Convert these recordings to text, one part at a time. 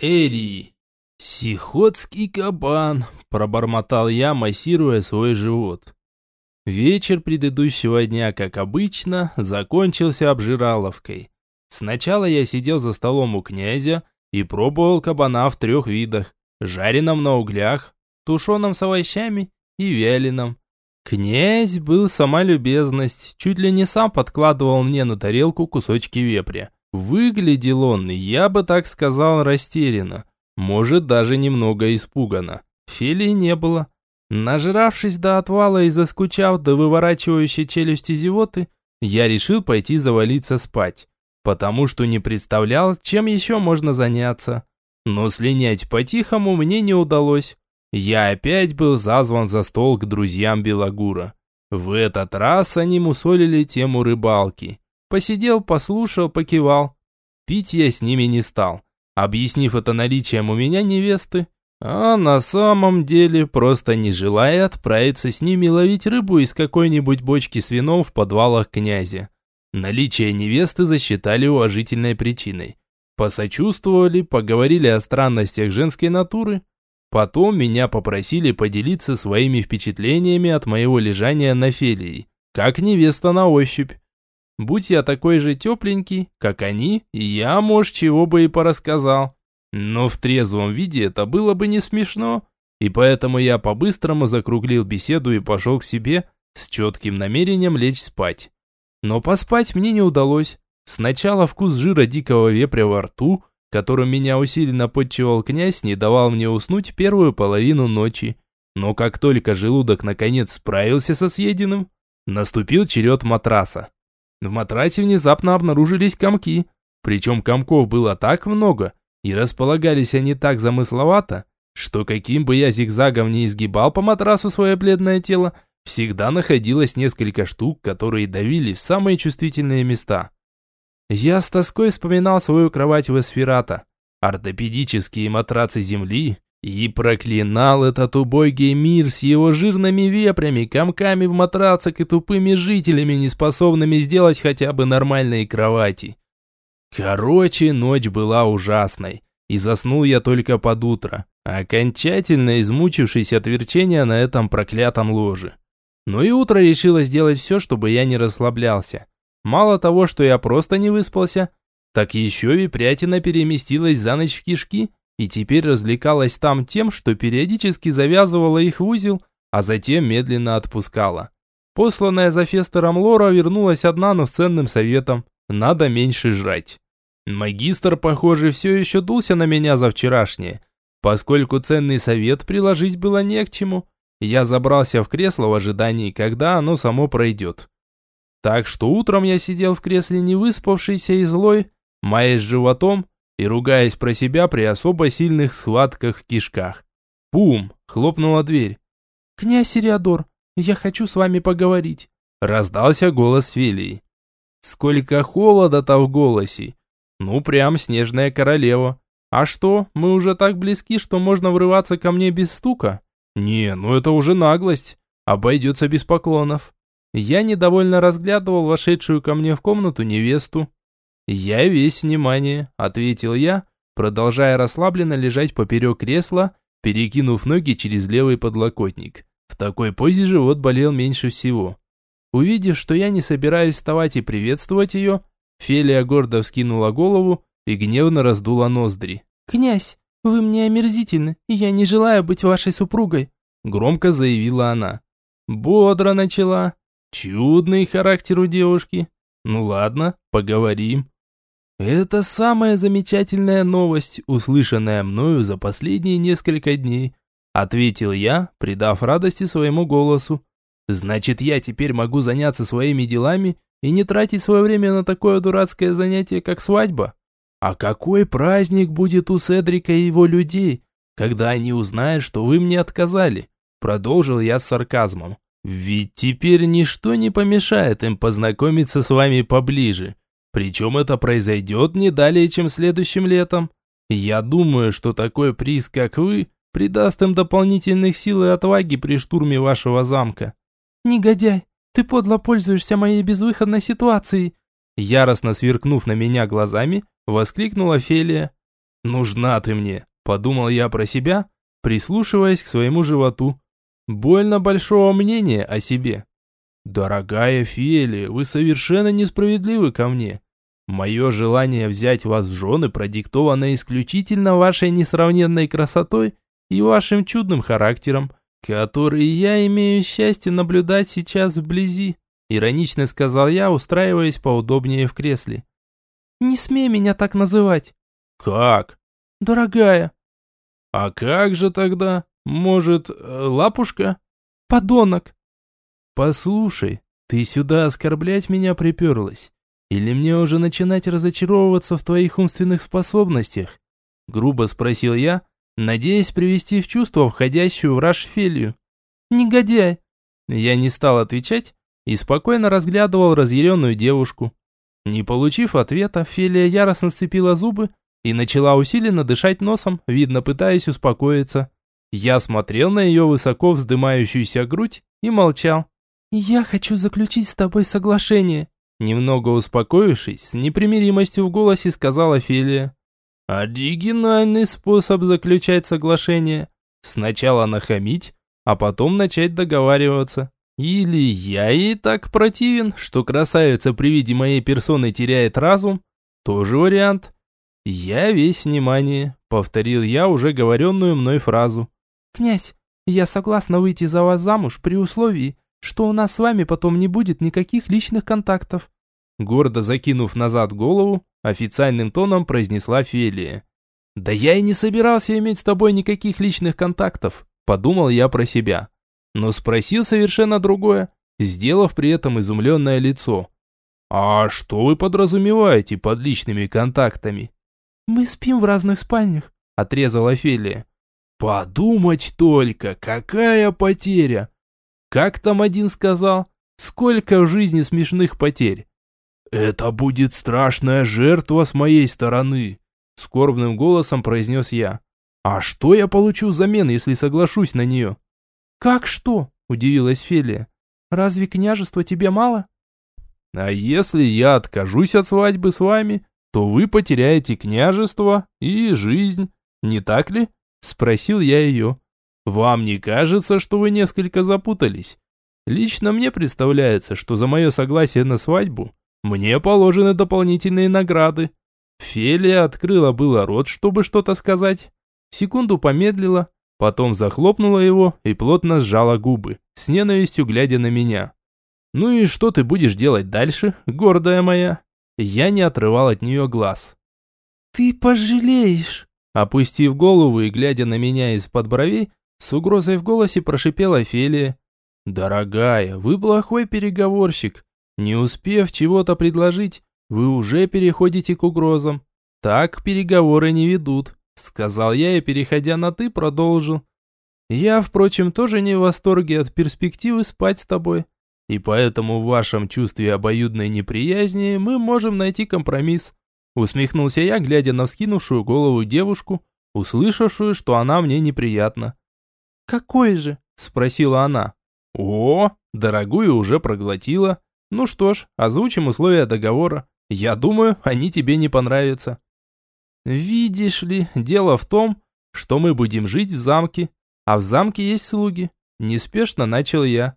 Эри. Сихотский кабан, пробормотал я, массируя свой живот. Вечер предыдущего дня, как обычно, закончился обжираловкой. Сначала я сидел за столом у князя и пробовал кабана в трех видах. Жареном на углях, тушеном с овощами и вяленом. Князь был сама любезность, чуть ли не сам подкладывал мне на тарелку кусочки вепря. Выглядел он, я бы так сказал, растерянно. Может, даже немного испуганно. Фелии не было. Нажравшись до отвала и заскучав до выворачивающей челюсти зевоты, я решил пойти завалиться спать, потому что не представлял, чем еще можно заняться. Но слинять по-тихому мне не удалось. Я опять был зазван за стол к друзьям Белогура. В этот раз они мусолили тему рыбалки. Посидел, послушал, покивал. Пить я с ними не стал, объяснив это наличием у меня невесты, а на самом деле просто не желая отправиться с ними ловить рыбу из какой-нибудь бочки с вином в подвалах князя. Наличие невесты засчитали уважительной причиной. Посочувствовали, поговорили о странностях женской натуры. Потом меня попросили поделиться своими впечатлениями от моего лежания на фелии, как невеста на ощупь. Будь я такой же тепленький, как они, я, может, чего бы и порассказал. Но в трезвом виде это было бы не смешно, и поэтому я по-быстрому закруглил беседу и пошел к себе с четким намерением лечь спать. Но поспать мне не удалось. Сначала вкус жира дикого вепря во рту, которым меня усиленно подчевал князь, не давал мне уснуть первую половину ночи. Но как только желудок наконец справился со съеденным, наступил черед матраса. В матрасе внезапно обнаружились комки. Причем комков было так много, и располагались они так замысловато, что каким бы я зигзагом не изгибал по матрасу свое бледное тело, всегда находилось несколько штук, которые давили в самые чувствительные места. Я с тоской вспоминал свою кровать в Эсферата, ортопедические матрацы земли, и проклинал этот убогий мир с его жирными вепрями, комками в матрацах и тупыми жителями, неспособными сделать хотя бы нормальные кровати. Короче, ночь была ужасной, и заснул я только под утро, окончательно измучившись от верчения на этом проклятом ложе. Но и утро решило сделать все, чтобы я не расслаблялся. Мало того, что я просто не выспался, так еще випрятина переместилась за ночь в кишки и теперь развлекалась там тем, что периодически завязывала их в узел, а затем медленно отпускала. Посланная за Фестером Лора вернулась одна, но с ценным советом – надо меньше жрать. Магистр, похоже, все еще дулся на меня за вчерашнее. Поскольку ценный совет приложить было не к чему, я забрался в кресло в ожидании, когда оно само пройдет. Так что утром я сидел в кресле не выспавшийся и злой, маясь животом и ругаясь про себя при особо сильных схватках в кишках. Бум! Хлопнула дверь. «Князь Сириадор, я хочу с вами поговорить», раздался голос Фелии. Сколько холода-то в голосе. Ну, прям снежная королева. А что, мы уже так близки, что можно врываться ко мне без стука? Не, ну это уже наглость. Обойдется без поклонов. Я недовольно разглядывал вошедшую ко мне в комнату невесту. «Я весь внимание», — ответил я, продолжая расслабленно лежать поперек кресла, перекинув ноги через левый подлокотник. В такой позе живот болел меньше всего. Увидев, что я не собираюсь вставать и приветствовать ее, Фелия гордо вскинула голову и гневно раздула ноздри. «Князь, вы мне омерзительны, и я не желаю быть вашей супругой», громко заявила она. Бодро начала. Чудный характер у девушки. Ну ладно, поговорим. Это самая замечательная новость, услышанная мною за последние несколько дней, ответил я, придав радости своему голосу. Значит, я теперь могу заняться своими делами и не тратить свое время на такое дурацкое занятие, как свадьба. А какой праздник будет у Седрика и его людей, когда они узнают, что вы мне отказали? Продолжил я с сарказмом. Ведь теперь ничто не помешает им познакомиться с вами поближе. Причем это произойдет не далее, чем следующим летом. Я думаю, что такой приз, как вы, придаст им дополнительных сил и отваги при штурме вашего замка. Негодяй, ты подло пользуешься моей безвыходной ситуацией. Яростно сверкнув на меня глазами, воскликнула Фелия. «Нужна ты мне», – подумал я про себя, прислушиваясь к своему животу. Больно большого мнения о себе. «Дорогая Фели, вы совершенно несправедливы ко мне. Мое желание взять вас в жены продиктовано исключительно вашей несравненной красотой и вашим чудным характером, который я имею счастье наблюдать сейчас вблизи», иронично сказал я, устраиваясь поудобнее в кресле. «Не смей меня так называть». «Как?» «Дорогая». «А как же тогда? Может, э, лапушка?» «Подонок». «Послушай, ты сюда оскорблять меня приперлась? Или мне уже начинать разочаровываться в твоих умственных способностях?» Грубо спросил я, надеясь привести в чувство входящую в раж. «Негодяй!» Я не стал отвечать и спокойно разглядывал разъяренную девушку. Не получив ответа, Фелия яростно сцепила зубы и начала усиленно дышать носом, видно пытаясь успокоиться. Я смотрел на ее высоко вздымающуюся грудь и молчал. «Я хочу заключить с тобой соглашение», немного успокоившись, с непримиримостью в голосе сказала Фелия. Оригинальный способ заключать соглашение. Сначала нахамить, а потом начать договариваться. Или я ей так противен, что красавица при виде моей персоны теряет разум? Тоже вариант. Я весь внимание, повторил я уже говоренную мной фразу. «Князь, я согласна выйти за вас замуж при условии, что у нас с вами потом не будет никаких личных контактов». Гордо закинув назад голову, официальным тоном произнесла Фелия. «Да я и не собирался иметь с тобой никаких личных контактов», подумал я про себя. Но спросил совершенно другое, сделав при этом изумленное лицо. «А что вы подразумеваете под личными контактами?» «Мы спим в разных спальнях», отрезала Фелия. «Подумать только, какая потеря!» Как там один сказал? Сколько в жизни смешных потерь? «Это будет страшная жертва с моей стороны», – скорбным голосом произнес я. «А что я получу взамен, если соглашусь на нее?» «Как что?» – удивилась Фелия. «Разве княжество тебе мало?» «А если я откажусь от свадьбы с вами, то вы потеряете княжество и жизнь, не так ли?» – спросил я ее. «Вам не кажется, что вы несколько запутались? Лично мне представляется, что за мое согласие на свадьбу мне положены дополнительные награды. Фелия открыла было рот, чтобы что-то сказать. Секунду помедлила, потом захлопнула его и плотно сжала губы, с ненавистью глядя на меня. «Ну и что ты будешь делать дальше, гордая моя?» Я не отрывал от нее глаз. «Ты пожалеешь!» Опустив голову и глядя на меня из-под бровей, с угрозой в голосе прошипела Фелия. «Дорогая, вы плохой переговорщик. Не успев чего-то предложить, вы уже переходите к угрозам. Так переговоры не ведут, сказал я и, переходя на «ты», продолжил. Я, впрочем, тоже не в восторге от перспективы спать с тобой. И поэтому в вашем чувстве обоюдной неприязни мы можем найти компромисс. Усмехнулся я, глядя на вскинувшую голову девушку, услышавшую, что она мне неприятна. «Какой же?» – спросила она. «О, дорогую уже проглотила. Ну что ж, озвучим условия договора. Я думаю, они тебе не понравятся. Видишь ли, дело в том, что мы будем жить в замке, а в замке есть слуги. Неспешно начал я.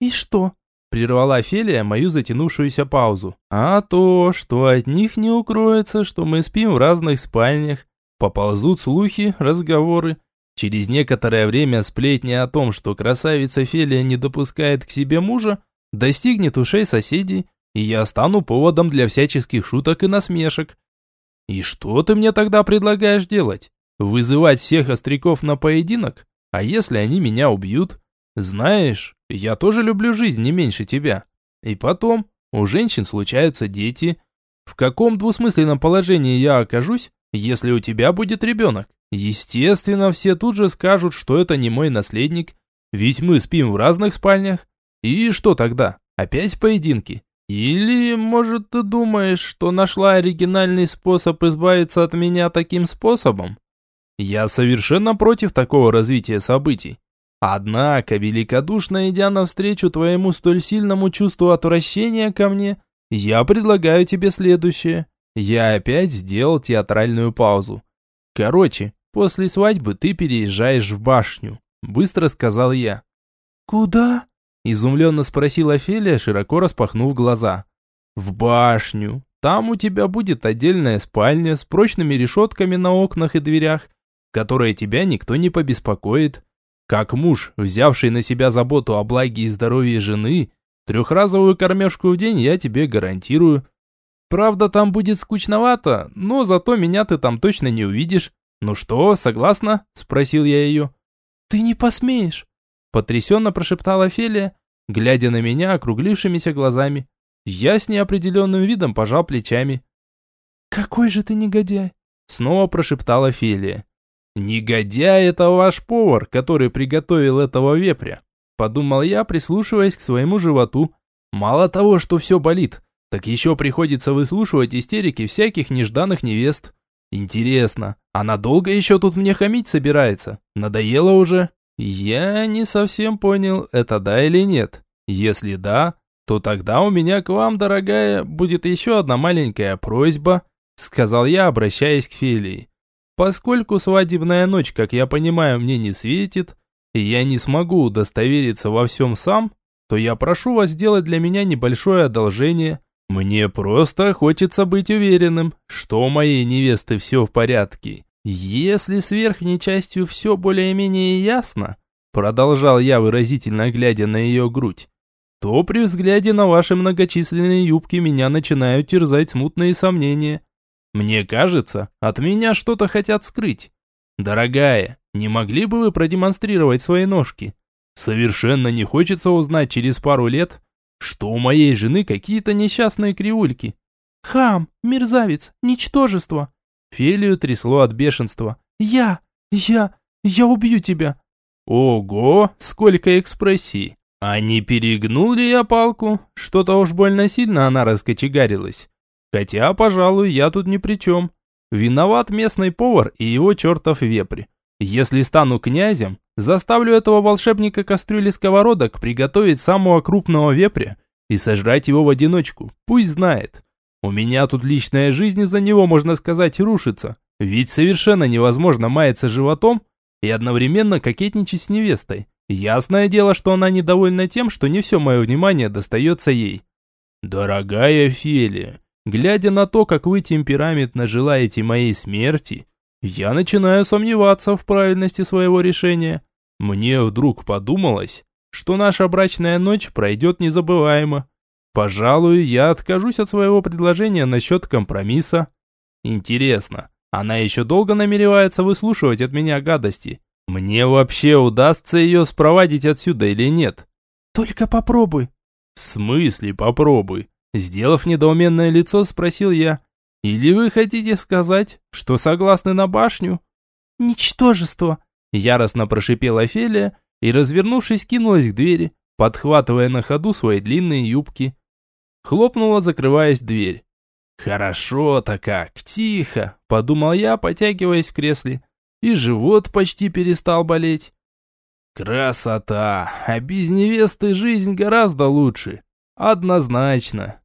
И что? Прервала Фелия мою затянувшуюся паузу. А то, что от них не укроется, что мы спим в разных спальнях. Поползут слухи, разговоры. Через некоторое время сплетни о том, что красавица Фелия не допускает к себе мужа, достигнет ушей соседей, и я стану поводом для всяческих шуток и насмешек. И что ты мне тогда предлагаешь делать? Вызывать всех остряков на поединок? А если они меня убьют? Знаешь, я тоже люблю жизнь не меньше тебя. И потом, у женщин случаются дети. В каком двусмысленном положении я окажусь, если у тебя будет ребенок? Естественно, все тут же скажут, что это не мой наследник, ведь мы спим в разных спальнях, и что тогда? Опять поединки? Или, может, ты думаешь, что нашла оригинальный способ избавиться от меня таким способом? Я совершенно против такого развития событий. Однако, великодушно идя навстречу твоему столь сильному чувству отвращения ко мне, я предлагаю тебе следующее. Я опять сделал театральную паузу. Короче, после свадьбы ты переезжаешь в башню, быстро сказал я. Куда? Изумленно спросила Офелия, широко распахнув глаза. В башню. Там у тебя будет отдельная спальня с прочными решетками на окнах и дверях, в которой тебя никто не побеспокоит. Как муж, взявший на себя заботу о благе и здоровье жены, трехразовую кормежку в день я тебе гарантирую. Правда, там будет скучновато, но зато меня ты там точно не увидишь. Ну что, согласна? Спросил я ее. Ты не посмеешь. Потрясенно прошептала Фелия, глядя на меня округлившимися глазами. Я с неопределенным видом пожал плечами. «Какой же ты негодяй!» Снова прошептала Фелия. «Негодяй это ваш повар, который приготовил этого вепря», подумал я, прислушиваясь к своему животу. Мало того, что все болит, так еще приходится выслушивать истерики всяких нежданных невест. Интересно, она долго еще тут мне хамить собирается? Надоело уже? Я не совсем понял, это да или нет. Если да, то тогда у меня к вам, дорогая, будет еще одна маленькая просьба, сказал я, обращаясь к Фелии. Поскольку свадебная ночь, как я понимаю, мне не светит, и я не смогу удостовериться во всем сам, то я прошу вас сделать для меня небольшое одолжение. Мне просто хочется быть уверенным, что у моей невесты все в порядке. Если с верхней частью все более-менее ясно, продолжал я выразительно глядя на ее грудь, то при взгляде на ваши многочисленные юбки меня начинают терзать смутные сомнения. Мне кажется, от меня что-то хотят скрыть. Дорогая, не могли бы вы продемонстрировать свои ножки? Совершенно не хочется узнать через пару лет, что у моей жены какие-то несчастные кривульки. Хам, мерзавец, ничтожество. Фелию трясло от бешенства. Я, я, я убью тебя. Ого, сколько экспрессий. А не перегнул ли я палку? Что-то уж больно сильно она раскочегарилась. Хотя, пожалуй, я тут ни при чем. Виноват местный повар и его чертов вепрь. Если стану князем, заставлю этого волшебника кастрюли сковородок приготовить самого крупного вепря и сожрать его в одиночку. Пусть знает. У меня тут личная жизнь из-за него, можно сказать, рушится. Ведь совершенно невозможно маяться животом и одновременно кокетничать с невестой. Ясное дело, что она недовольна тем, что не все мое внимание достается ей. Дорогая Фелия, глядя на то, как вы темпераментно желаете моей смерти, я начинаю сомневаться в правильности своего решения. Мне вдруг подумалось, что наша брачная ночь пройдет незабываемо. Пожалуй, я откажусь от своего предложения насчет компромисса. Интересно, она еще долго намеревается выслушивать от меня гадости? Мне вообще удастся ее спровадить отсюда или нет? Только попробуй. В смысле попробуй? Сделав недоуменное лицо, спросил я. Или вы хотите сказать, что согласны на башню? Ничтожество. Яростно прошипела Фелия и, развернувшись, кинулась к двери, подхватывая на ходу свои длинные юбки. Хлопнула, закрываясь дверь. «Хорошо-то как, тихо», – подумал я, потягиваясь в кресле и живот почти перестал болеть. Красота! А без невесты жизнь гораздо лучше. Однозначно.